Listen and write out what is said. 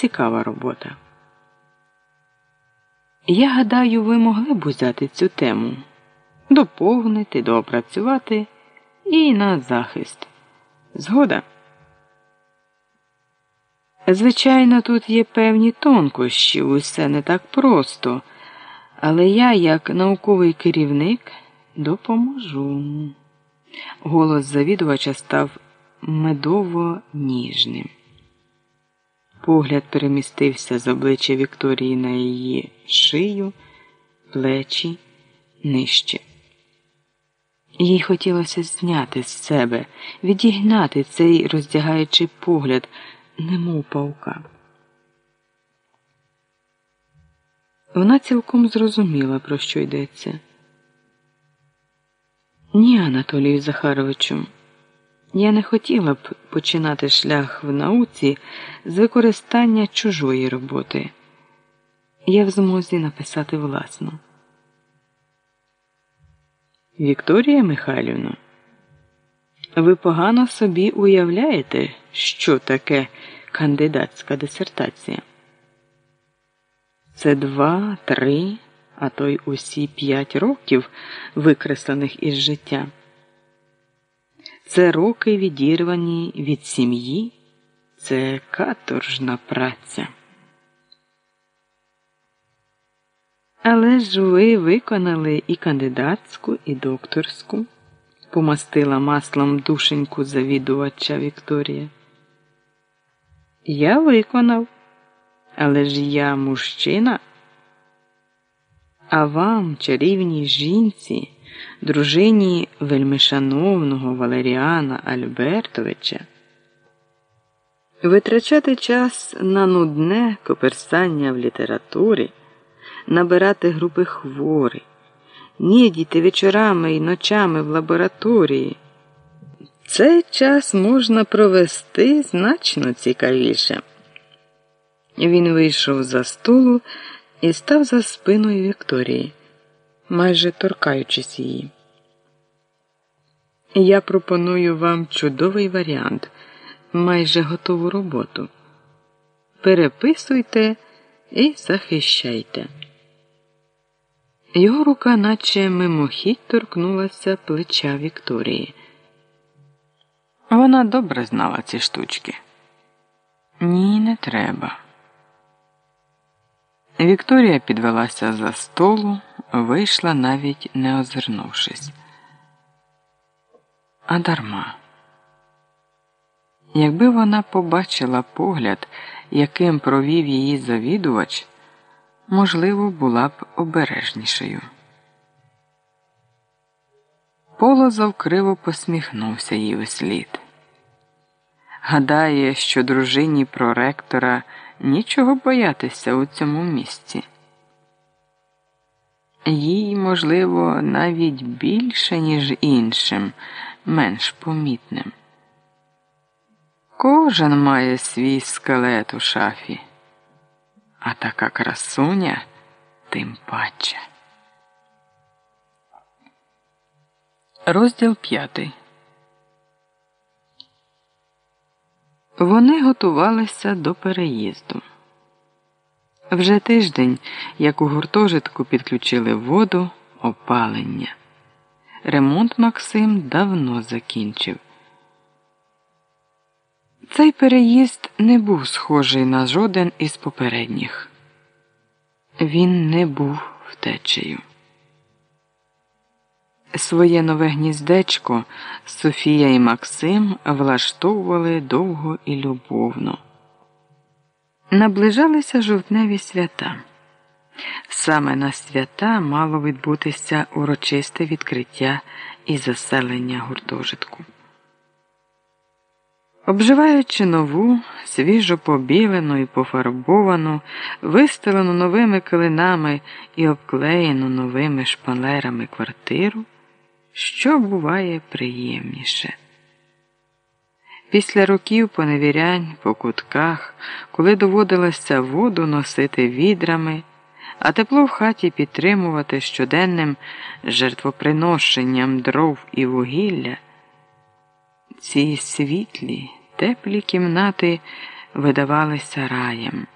цікава робота. Я гадаю, ви могли б узяти цю тему, доповнити, доопрацювати і на захист. Згода. Звичайно, тут є певні тонкощі, усе не так просто, але я, як науковий керівник, допоможу. Голос завідувача став медово ніжним. Погляд перемістився з обличчя Вікторії на її шию, плечі нижче. Їй хотілося зняти з себе, відігнати цей роздягаючий погляд, немов паука. Вона цілком зрозуміла, про що йдеться. Ні, Анатолію Захаровичу. Я не хотіла б починати шлях в науці з використання чужої роботи. Я в змозі написати власну. Вікторія Михайлівна, ви погано собі уявляєте, що таке кандидатська дисертація? Це два, три, а то й усі п'ять років, викреслених із життя. Це роки відірвані від сім'ї, це каторжна праця. Але ж ви виконали і кандидатську, і докторську, помастила маслом душеньку завідувача Вікторія. Я виконав, але ж я мужчина. А вам, чарівній жінці, дружині вельмишановного Валеріана Альбертовича, витрачати час на нудне коперсання в літературі, набирати групи хворих, нідіти вечорами і ночами в лабораторії. Цей час можна провести значно цікавіше. Він вийшов за столу і став за спиною Вікторії, майже торкаючись її. Я пропоную вам чудовий варіант, майже готову роботу. Переписуйте і захищайте. Його рука, наче мимохідь, торкнулася плеча Вікторії. Вона добре знала ці штучки. Ні, не треба. Вікторія підвелася за столу, вийшла, навіть не озирнувшись. А дарма. Якби вона побачила погляд, яким провів її завідувач, можливо, була б обережнішою. Полозов криво посміхнувся їй услід. Гадає, що дружині проректора нічого боятися у цьому місці. Їй, можливо, навіть більше, ніж іншим, менш помітним. Кожен має свій скелет у шафі, а така красуня тим паче. Розділ п'ятий. Вони готувалися до переїзду. Вже тиждень, як у гуртожитку підключили воду, опалення. Ремонт Максим давно закінчив. Цей переїзд не був схожий на жоден із попередніх. Він не був втечею. Своє нове гніздечко Софія і Максим влаштовували довго і любовно. Наближалися жовтневі свята. Саме на свята мало відбутися урочисте відкриття і заселення гуртожитку. Обживаючи нову, свіжо побілену і пофарбовану, вистелену новими килинами і обклеєну новими шпалерами квартиру що буває приємніше. Після років поневірянь по кутках, коли доводилося воду носити відрами, а тепло в хаті підтримувати щоденним жертвоприношенням дров і вугілля, ці світлі, теплі кімнати видавалися раєм.